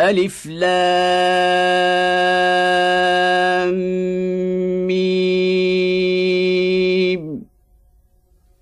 ألف لام ميم.